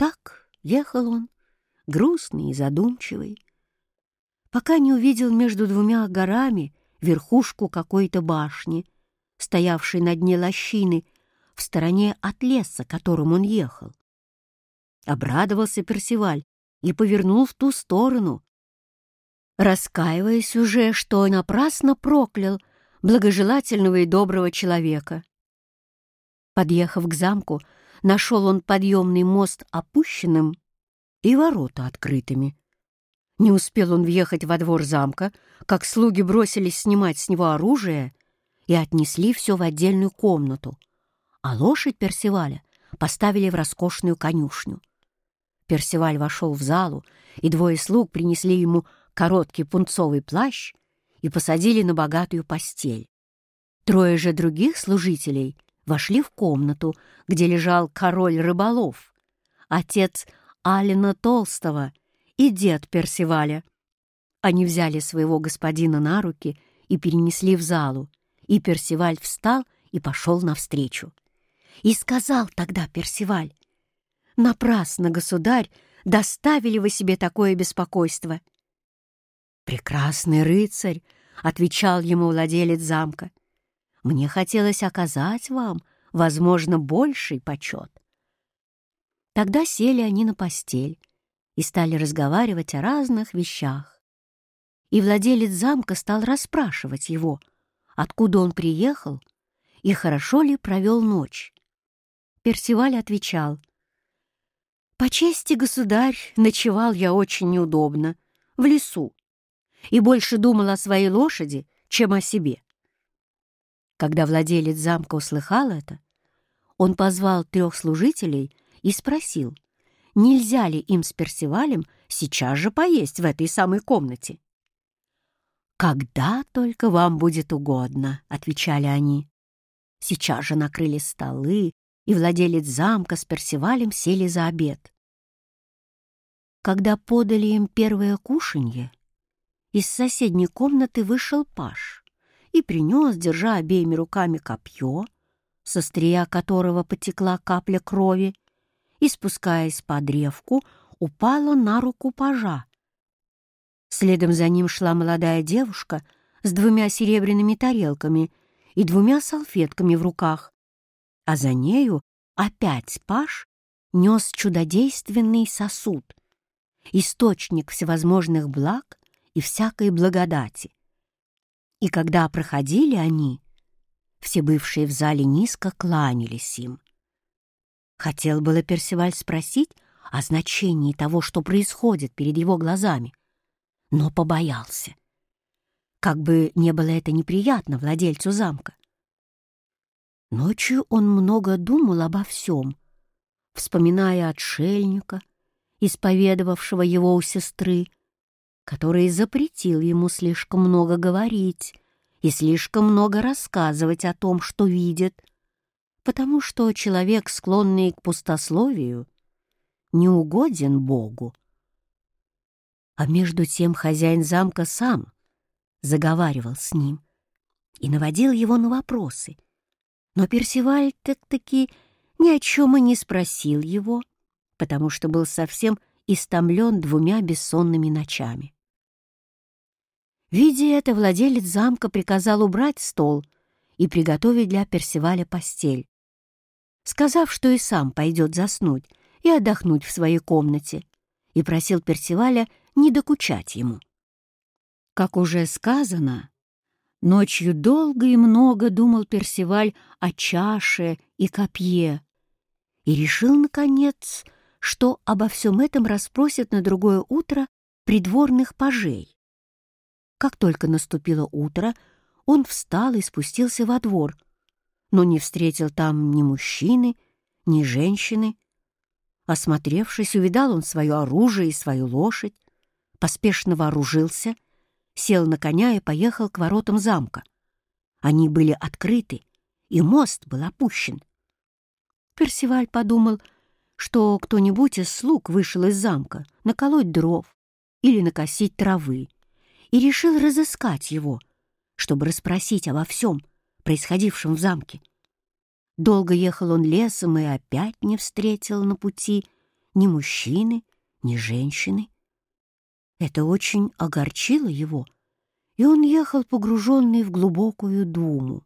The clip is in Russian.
Так ехал он, грустный и задумчивый, пока не увидел между двумя горами верхушку какой-то башни, стоявшей на дне лощины, в стороне от леса, которым он ехал. Обрадовался Персиваль и повернул в ту сторону, раскаиваясь уже, что напрасно проклял благожелательного и доброго человека. Подъехав к замку, нашел он подъемный мост опущенным и ворота открытыми. Не успел он въехать во двор замка, как слуги бросились снимать с него оружие и отнесли все в отдельную комнату, а лошадь Персиваля поставили в роскошную конюшню. Персиваль вошел в залу, и двое слуг принесли ему короткий пунцовый плащ и посадили на богатую постель. Трое же других служителей вошли в комнату, где лежал король рыболов, отец Алина Толстого и дед Персиваля. Они взяли своего господина на руки и перенесли в залу, и Персиваль встал и пошел навстречу. И сказал тогда Персиваль, «Напрасно, государь, доставили вы себе такое беспокойство». «Прекрасный рыцарь», — отвечал ему владелец замка, «мне хотелось оказать вам, возможно, больший почет». Тогда сели они на постель и стали разговаривать о разных вещах. И владелец замка стал расспрашивать его, откуда он приехал и хорошо ли провел ночь. Персиваль отвечал, «По чести, государь, ночевал я очень неудобно, в лесу, и больше думал о своей лошади, чем о себе». Когда владелец замка услыхал это, он позвал трех служителей и спросил, нельзя ли им с Персивалем сейчас же поесть в этой самой комнате. «Когда только вам будет угодно», — отвечали они. Сейчас же накрыли столы, и владелец замка с Персивалем сели за обед. Когда подали им первое кушанье, из соседней комнаты вышел Паш и принес, держа обеими руками копье, со стрия которого потекла капля крови, и, спускаясь по древку, упала на руку пажа. Следом за ним шла молодая девушка с двумя серебряными тарелками и двумя салфетками в руках, а за нею опять паж нес чудодейственный сосуд, источник всевозможных благ и всякой благодати. И когда проходили они, все бывшие в зале низко кланялись им. Хотел было Персиваль спросить о значении того, что происходит перед его глазами, но побоялся. Как бы не было это неприятно владельцу замка. Ночью он много думал обо всем, вспоминая отшельника, исповедовавшего его у сестры, который запретил ему слишком много говорить и слишком много рассказывать о том, что видит, потому что человек, склонный к пустословию, не угоден Богу. А между тем хозяин замка сам заговаривал с ним и наводил его на вопросы. Но Персиваль так-таки ни о чем и не спросил его, потому что был совсем истомлен двумя бессонными ночами. Видя это, владелец замка приказал убрать стол и приготовить для Персиваля постель сказав, что и сам пойдет заснуть и отдохнуть в своей комнате, и просил Персиваля не докучать ему. Как уже сказано, ночью долго и много думал Персиваль о чаше и копье и решил, наконец, что обо всем этом расспросят на другое утро придворных пажей. Как только наступило утро, он встал и спустился во двор — но не встретил там ни мужчины, ни женщины. Осмотревшись, увидал он свое оружие и свою лошадь, поспешно вооружился, сел на коня и поехал к воротам замка. Они были открыты, и мост был опущен. Персиваль подумал, что кто-нибудь из слуг вышел из замка наколоть дров или накосить травы, и решил разыскать его, чтобы расспросить обо всем, происходившем в замке. Долго ехал он лесом и опять не встретил на пути ни мужчины, ни женщины. Это очень огорчило его, и он ехал погруженный в глубокую думу.